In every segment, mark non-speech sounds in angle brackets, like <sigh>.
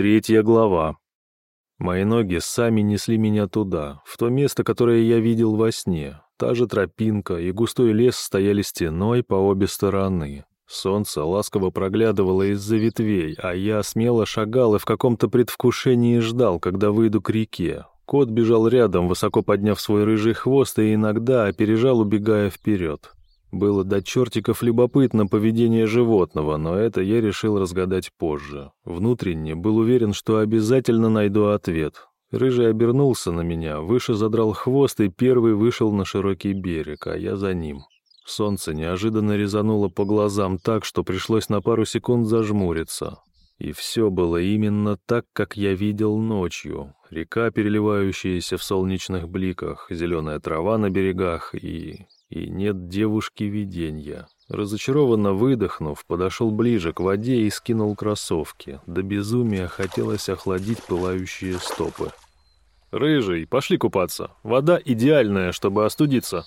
Третья глава. Мои ноги сами несли меня туда, в то место, которое я видел во сне. Та же тропинка и густой лес стояли стеной по обе стороны. Солнце ласково проглядывало из-за ветвей, а я смело шагал и в каком-то предвкушении ждал, когда выйду к реке. Кот бежал рядом, высоко подняв свой рыжий хвост, и иногда опережал, убегая вперед. Было до чертиков любопытно поведение животного, но это я решил разгадать позже. Внутренне был уверен, что обязательно найду ответ. Рыжий обернулся на меня, выше задрал хвост и первый вышел на широкий берег, а я за ним. Солнце неожиданно резануло по глазам так, что пришлось на пару секунд зажмуриться. И все было именно так, как я видел ночью. Река, переливающаяся в солнечных бликах, зеленая трава на берегах и и нет девушки видения. Разочарованно выдохнув, подошел ближе к воде и скинул кроссовки. До безумия хотелось охладить пылающие стопы. «Рыжий, пошли купаться. Вода идеальная, чтобы остудиться».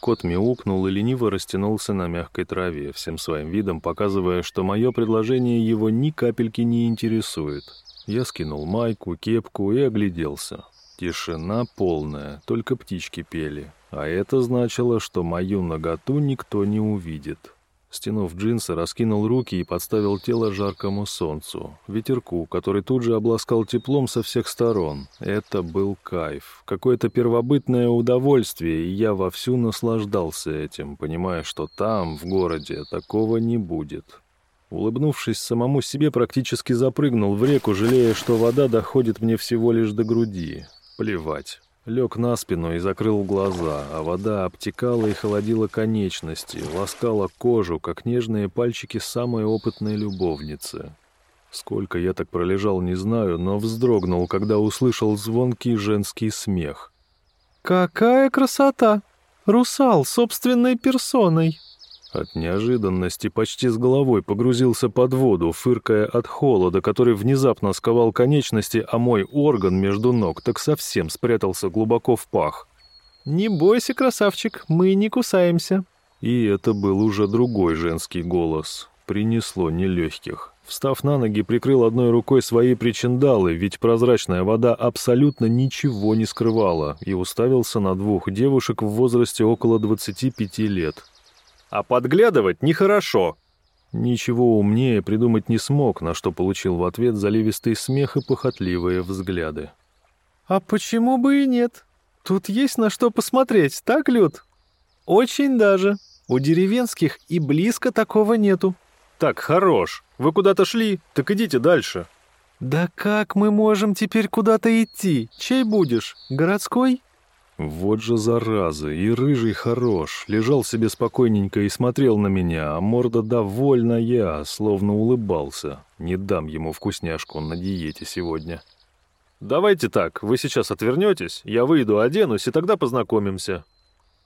Кот мяукнул и лениво растянулся на мягкой траве, всем своим видом показывая, что мое предложение его ни капельки не интересует. Я скинул майку, кепку и огляделся. Тишина полная, только птички пели. А это значило, что мою наготу никто не увидит. Стянув джинсы, раскинул руки и подставил тело жаркому солнцу, ветерку, который тут же обласкал теплом со всех сторон. Это был кайф, какое-то первобытное удовольствие, и я вовсю наслаждался этим, понимая, что там, в городе, такого не будет. Улыбнувшись самому себе, практически запрыгнул в реку, жалея, что вода доходит мне всего лишь до груди. Плевать. Лег на спину и закрыл глаза, а вода обтекала и холодила конечности, ласкала кожу, как нежные пальчики самой опытной любовницы. Сколько я так пролежал, не знаю, но вздрогнул, когда услышал звонкий женский смех. «Какая красота! Русал собственной персоной!» От неожиданности почти с головой погрузился под воду, фыркая от холода, который внезапно сковал конечности, а мой орган между ног так совсем спрятался глубоко в пах. «Не бойся, красавчик, мы не кусаемся». И это был уже другой женский голос. Принесло нелегких. Встав на ноги, прикрыл одной рукой свои причиндалы, ведь прозрачная вода абсолютно ничего не скрывала, и уставился на двух девушек в возрасте около 25 лет. А подглядывать нехорошо. Ничего умнее придумать не смог, на что получил в ответ заливистый смех и похотливые взгляды. «А почему бы и нет? Тут есть на что посмотреть, так, Люд?» «Очень даже. У деревенских и близко такого нету». «Так, хорош. Вы куда-то шли, так идите дальше». «Да как мы можем теперь куда-то идти? Чей будешь? Городской?» Вот же зараза, и рыжий хорош, лежал себе спокойненько и смотрел на меня, а морда довольная, словно улыбался. Не дам ему вкусняшку, на диете сегодня. «Давайте так, вы сейчас отвернетесь, я выйду, оденусь, и тогда познакомимся».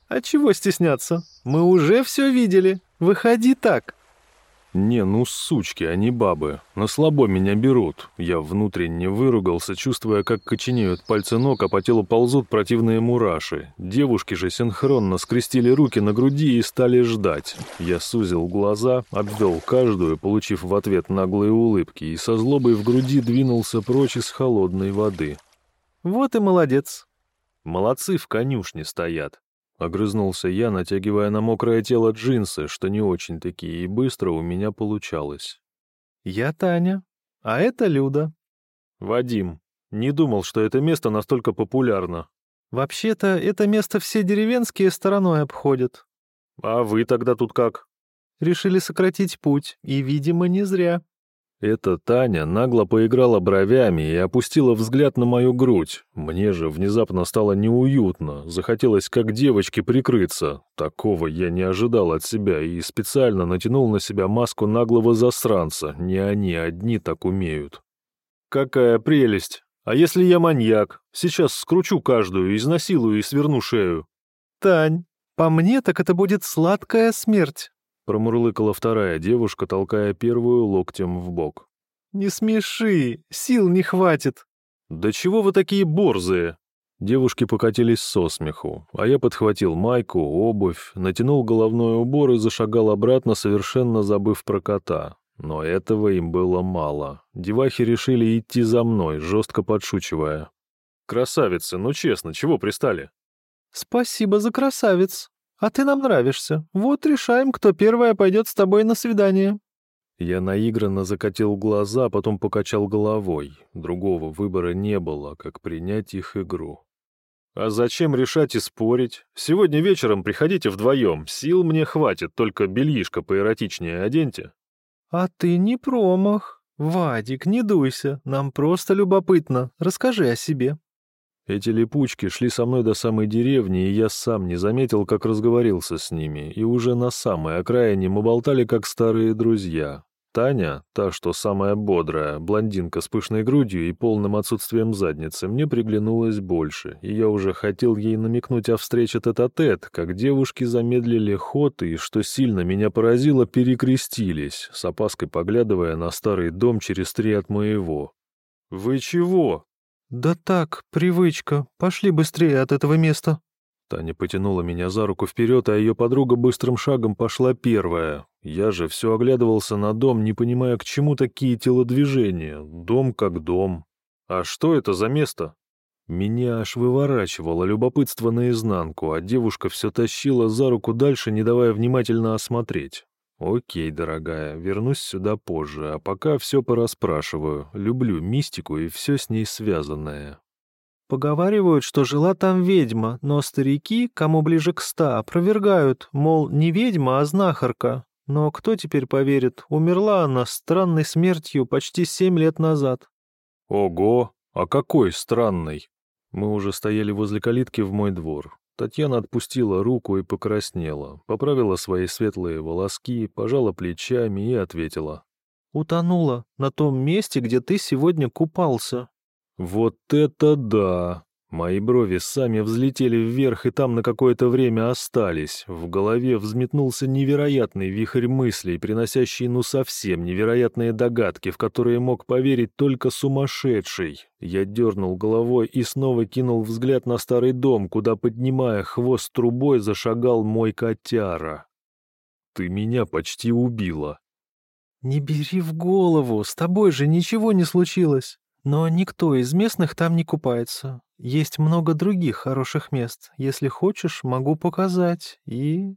«А чего стесняться? Мы уже все видели. Выходи так». «Не, ну сучки, они бабы. На слабо меня берут». Я внутренне выругался, чувствуя, как коченеют пальцы ног, а по телу ползут противные мураши. Девушки же синхронно скрестили руки на груди и стали ждать. Я сузил глаза, обвел каждую, получив в ответ наглые улыбки, и со злобой в груди двинулся прочь из холодной воды. «Вот и молодец». «Молодцы в конюшне стоят». Огрызнулся я, натягивая на мокрое тело джинсы, что не очень такие, и быстро у меня получалось. «Я Таня, а это Люда». «Вадим, не думал, что это место настолько популярно». «Вообще-то это место все деревенские стороной обходят». «А вы тогда тут как?» «Решили сократить путь, и, видимо, не зря». Эта Таня нагло поиграла бровями и опустила взгляд на мою грудь. Мне же внезапно стало неуютно, захотелось как девочке прикрыться. Такого я не ожидал от себя и специально натянул на себя маску наглого засранца. Не они одни так умеют. «Какая прелесть! А если я маньяк? Сейчас скручу каждую, изнасилую и сверну шею». «Тань, по мне так это будет сладкая смерть». Промурлыкала вторая девушка, толкая первую локтем в бок. «Не смеши, сил не хватит». «Да чего вы такие борзые?» Девушки покатились со смеху, а я подхватил майку, обувь, натянул головной убор и зашагал обратно, совершенно забыв про кота. Но этого им было мало. Девахи решили идти за мной, жестко подшучивая. «Красавицы, ну честно, чего пристали?» «Спасибо за красавец. А ты нам нравишься. Вот решаем, кто первая пойдет с тобой на свидание». Я наигранно закатил глаза, потом покачал головой. Другого выбора не было, как принять их игру. «А зачем решать и спорить? Сегодня вечером приходите вдвоем. Сил мне хватит, только бельишко поэротичнее оденьте». «А ты не промах. Вадик, не дуйся. Нам просто любопытно. Расскажи о себе». Эти липучки шли со мной до самой деревни, и я сам не заметил, как разговорился с ними, и уже на самой окраине мы болтали, как старые друзья. Таня, та, что самая бодрая, блондинка с пышной грудью и полным отсутствием задницы, мне приглянулась больше, и я уже хотел ей намекнуть о встрече тет-а-тет, -тет, как девушки замедлили ход и, что сильно меня поразило, перекрестились, с опаской поглядывая на старый дом через три от моего. «Вы чего?» «Да так, привычка. Пошли быстрее от этого места». Таня потянула меня за руку вперед, а ее подруга быстрым шагом пошла первая. Я же все оглядывался на дом, не понимая, к чему такие телодвижения. Дом как дом. А что это за место? Меня аж выворачивало любопытство наизнанку, а девушка все тащила за руку дальше, не давая внимательно осмотреть. «Окей, дорогая, вернусь сюда позже, а пока все пораспрашиваю. Люблю мистику и все с ней связанное». Поговаривают, что жила там ведьма, но старики, кому ближе к ста, опровергают, мол, не ведьма, а знахарка. Но кто теперь поверит, умерла она странной смертью почти семь лет назад. Ого, а какой странный? Мы уже стояли возле калитки в мой двор. Татьяна отпустила руку и покраснела, поправила свои светлые волоски, пожала плечами и ответила. «Утонула на том месте, где ты сегодня купался». «Вот это да!» Мои брови сами взлетели вверх и там на какое-то время остались. В голове взметнулся невероятный вихрь мыслей, приносящий ну совсем невероятные догадки, в которые мог поверить только сумасшедший. Я дернул головой и снова кинул взгляд на старый дом, куда, поднимая хвост трубой, зашагал мой котяра. «Ты меня почти убила». «Не бери в голову, с тобой же ничего не случилось». Но никто из местных там не купается. Есть много других хороших мест. Если хочешь, могу показать. И...»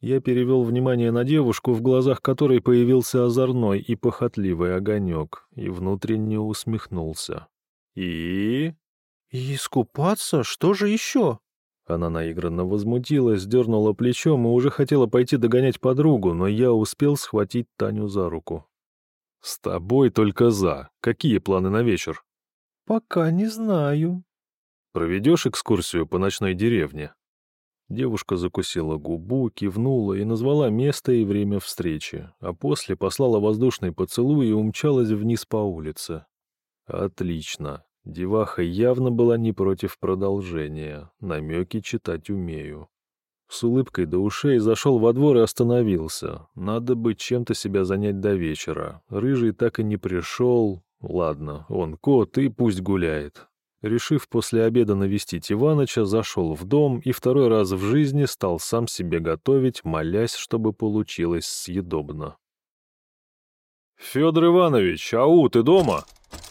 Я перевел внимание на девушку, в глазах которой появился озорной и похотливый огонек, и внутренне усмехнулся. «И...» «И искупаться? Что же еще?» Она наигранно возмутилась, дернула плечом и уже хотела пойти догонять подругу, но я успел схватить Таню за руку. «С тобой только за. Какие планы на вечер?» «Пока не знаю». «Проведешь экскурсию по ночной деревне?» Девушка закусила губу, кивнула и назвала место и время встречи, а после послала воздушный поцелуй и умчалась вниз по улице. «Отлично. Деваха явно была не против продолжения. Намеки читать умею. С улыбкой до ушей зашел во двор и остановился. Надо бы чем-то себя занять до вечера. Рыжий так и не пришел. Ладно, он кот и пусть гуляет. Решив после обеда навестить Иваныча, зашел в дом и второй раз в жизни стал сам себе готовить, молясь, чтобы получилось съедобно. «Федор Иванович, ау, ты дома?»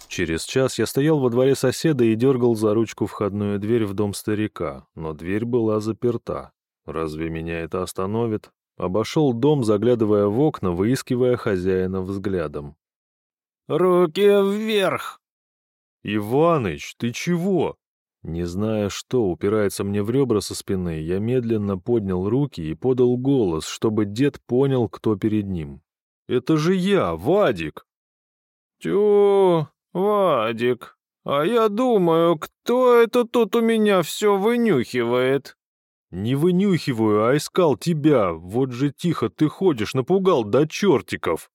Через час я стоял во дворе соседа и дергал за ручку входную дверь в дом старика, но дверь была заперта. Разве меня это остановит? Обошел дом, заглядывая в окна, выискивая хозяина взглядом. «Руки вверх!» «Иваныч, ты чего?» Не зная, что упирается мне в ребра со спины, я медленно поднял руки и подал голос, чтобы дед понял, кто перед ним. «Это же я, Вадик!» «Тю, Вадик, а я думаю, кто это тут у меня все вынюхивает?» «Не вынюхиваю, а искал тебя. Вот же тихо ты ходишь, напугал до чертиков!»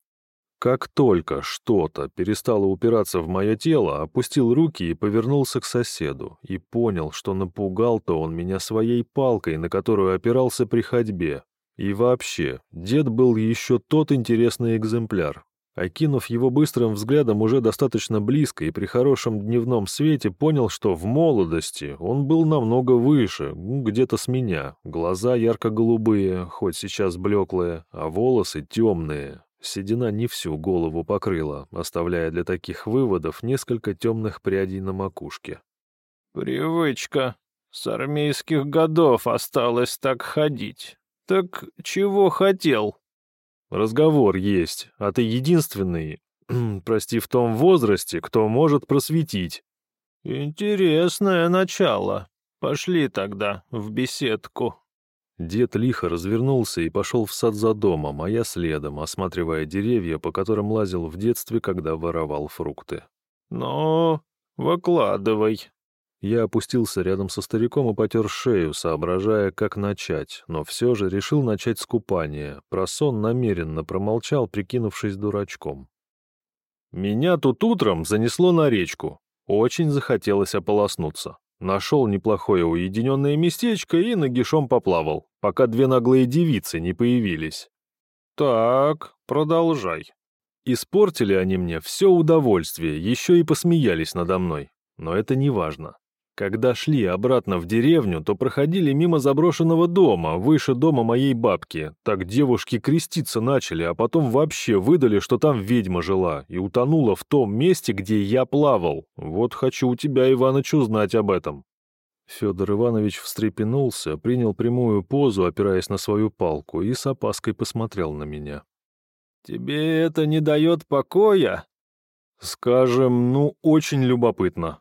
Как только что-то перестало упираться в мое тело, опустил руки и повернулся к соседу, и понял, что напугал-то он меня своей палкой, на которую опирался при ходьбе. И вообще, дед был еще тот интересный экземпляр. Окинув его быстрым взглядом уже достаточно близко и при хорошем дневном свете, понял, что в молодости он был намного выше, где-то с меня. Глаза ярко-голубые, хоть сейчас блеклые, а волосы темные. Седина не всю голову покрыла, оставляя для таких выводов несколько темных прядей на макушке. «Привычка. С армейских годов осталось так ходить. Так чего хотел?» «Разговор есть, а ты единственный, <clears throat> прости, в том возрасте, кто может просветить». «Интересное начало. Пошли тогда в беседку». Дед лихо развернулся и пошел в сад за домом, а я следом, осматривая деревья, по которым лазил в детстве, когда воровал фрукты. «Ну, выкладывай». Я опустился рядом со стариком и потер шею, соображая, как начать, но все же решил начать с купания. Про сон намеренно промолчал, прикинувшись дурачком. Меня тут утром занесло на речку. Очень захотелось ополоснуться. Нашел неплохое уединенное местечко и нагишом поплавал, пока две наглые девицы не появились. «Так, продолжай». Испортили они мне все удовольствие, еще и посмеялись надо мной. Но это не важно. Когда шли обратно в деревню, то проходили мимо заброшенного дома, выше дома моей бабки. Так девушки креститься начали, а потом вообще выдали, что там ведьма жила и утонула в том месте, где я плавал. Вот хочу у тебя, Иваныч, узнать об этом». Федор Иванович встрепенулся, принял прямую позу, опираясь на свою палку, и с опаской посмотрел на меня. «Тебе это не дает покоя?» «Скажем, ну, очень любопытно»,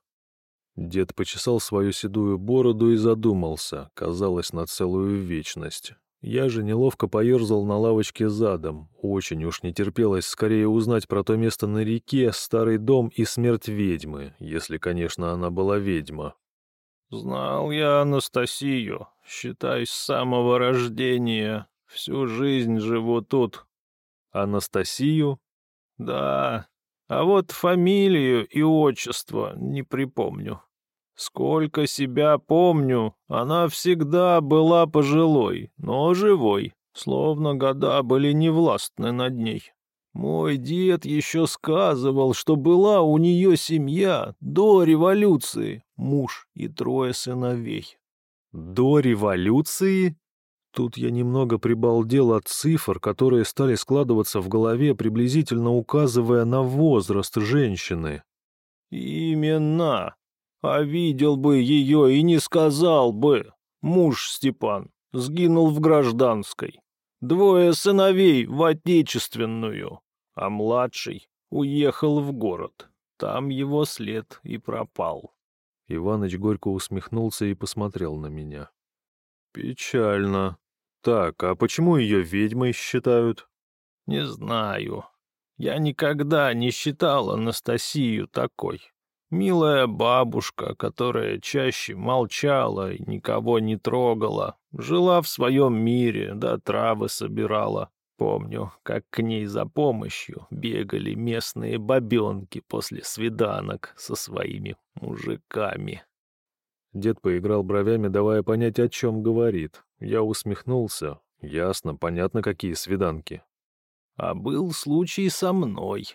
Дед почесал свою седую бороду и задумался, казалось, на целую вечность. Я же неловко поерзал на лавочке задом. Очень уж не терпелось скорее узнать про то место на реке, старый дом и смерть ведьмы, если, конечно, она была ведьма. «Знал я Анастасию, считай, с самого рождения. Всю жизнь живу тут». «Анастасию?» «Да, а вот фамилию и отчество не припомню. Сколько себя помню, она всегда была пожилой, но живой, словно года были невластны над ней. Мой дед еще сказывал, что была у нее семья до революции, муж и трое сыновей. До революции? Тут я немного прибалдел от цифр, которые стали складываться в голове, приблизительно указывая на возраст женщины. «Именно. А видел бы ее и не сказал бы. Муж Степан сгинул в гражданской. Двое сыновей в отечественную, а младший уехал в город. Там его след и пропал». Иваныч горько усмехнулся и посмотрел на меня. «Печально», так, а почему ее ведьмой считают? Не знаю. Я никогда не считал Анастасию такой. Милая бабушка, которая чаще молчала и никого не трогала, жила в своем мире, да травы собирала. Помню, как к ней за помощью бегали местные бабенки после свиданок со своими мужиками. Дед поиграл бровями, давая понять, о чем говорит. Я усмехнулся. Ясно, понятно, какие свиданки. А был случай со мной.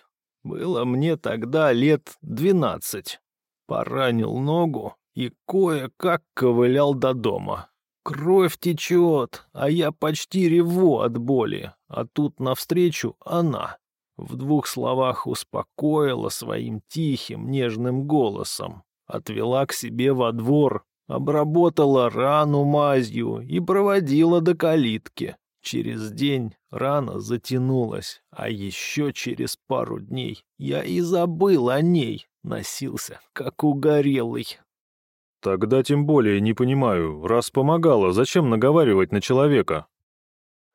Было мне тогда лет двенадцать. Поранил ногу и кое-как ковылял до дома. Кровь течет, а я почти реву от боли. А тут навстречу она. В двух словах успокоила своим тихим, нежным голосом отвела к себе во двор, обработала рану мазью и проводила до калитки. Через день рана затянулась, а еще через пару дней я и забыл о ней, носился, как угорелый. Тогда тем более не понимаю, раз помогала, зачем наговаривать на человека?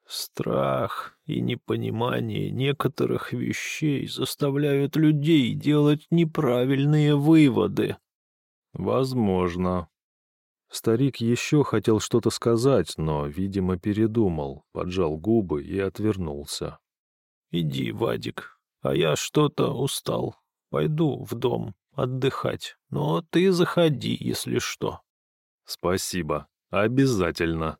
Страх и непонимание некоторых вещей заставляют людей делать неправильные выводы. «Возможно». Старик еще хотел что-то сказать, но, видимо, передумал, поджал губы и отвернулся. «Иди, Вадик, а я что-то устал. Пойду в дом отдыхать, но ты заходи, если что». «Спасибо, обязательно».